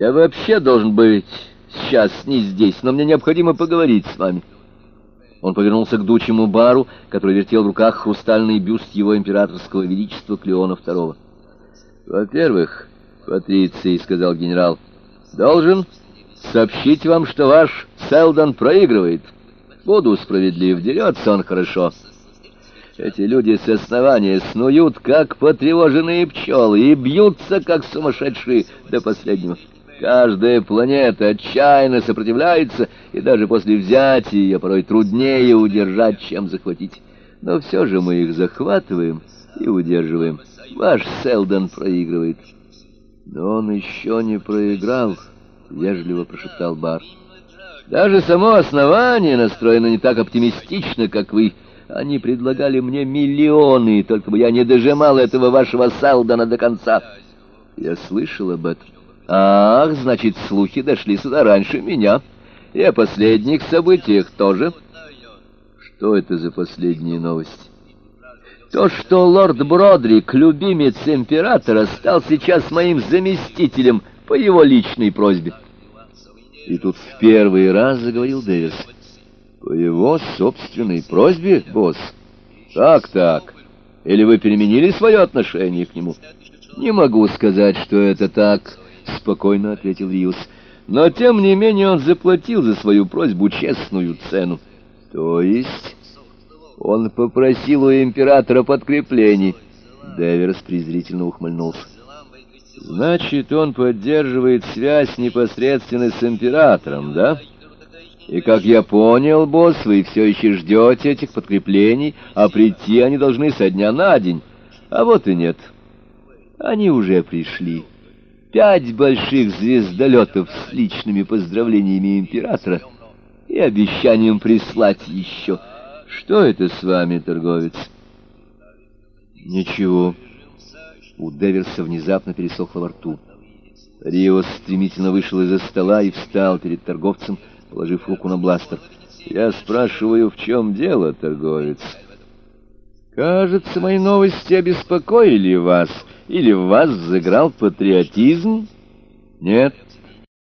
Я вообще должен быть сейчас не здесь, но мне необходимо поговорить с вами. Он повернулся к дучему бару, который вертел в руках хрустальный бюст его императорского величества Клеона II. «Во-первых, Патриций, — сказал генерал, — должен сообщить вам, что ваш Селдон проигрывает. Буду справедлив, дерется он хорошо». Эти люди с основания снуют, как потревоженные пчелы, и бьются, как сумасшедшие до последнего. Каждая планета отчаянно сопротивляется, и даже после взятия ее порой труднее удержать, чем захватить. Но все же мы их захватываем и удерживаем. Ваш Селдон проигрывает. Но он еще не проиграл, — вежливо прошептал Бар. Даже само основание настроено не так оптимистично, как вы, — они предлагали мне миллионы, только бы я не дожимал этого вашего Салдана до конца. Я слышал об этом. Ах, значит, слухи дошли сюда раньше меня. И о последних событиях тоже. Что это за последние новости? То, что лорд Бродрик, любимец императора, стал сейчас моим заместителем по его личной просьбе. И тут в первый раз заговорил Дэвис. По его собственной просьбе, босс? Так, так. Или вы переменили свое отношение к нему? Не могу сказать, что это так, спокойно ответил Риус. Но тем не менее он заплатил за свою просьбу честную цену. То есть он попросил у императора подкреплений. Деверс презрительно ухмыльнулся. Значит, он поддерживает связь непосредственно с императором, да? И, как я понял, босс, вы все еще ждете этих подкреплений, а прийти они должны со дня на день. А вот и нет. Они уже пришли. Пять больших звездолетов с личными поздравлениями императора и обещанием прислать еще. Что это с вами, торговец? Ничего. У Деверса внезапно пересохло во рту. Риос стремительно вышел из-за стола и встал перед торговцем, положив руку на бластер. «Я спрашиваю, в чем дело, торговец?» «Кажется, мои новости обеспокоили вас, или в вас заграл патриотизм?» «Нет,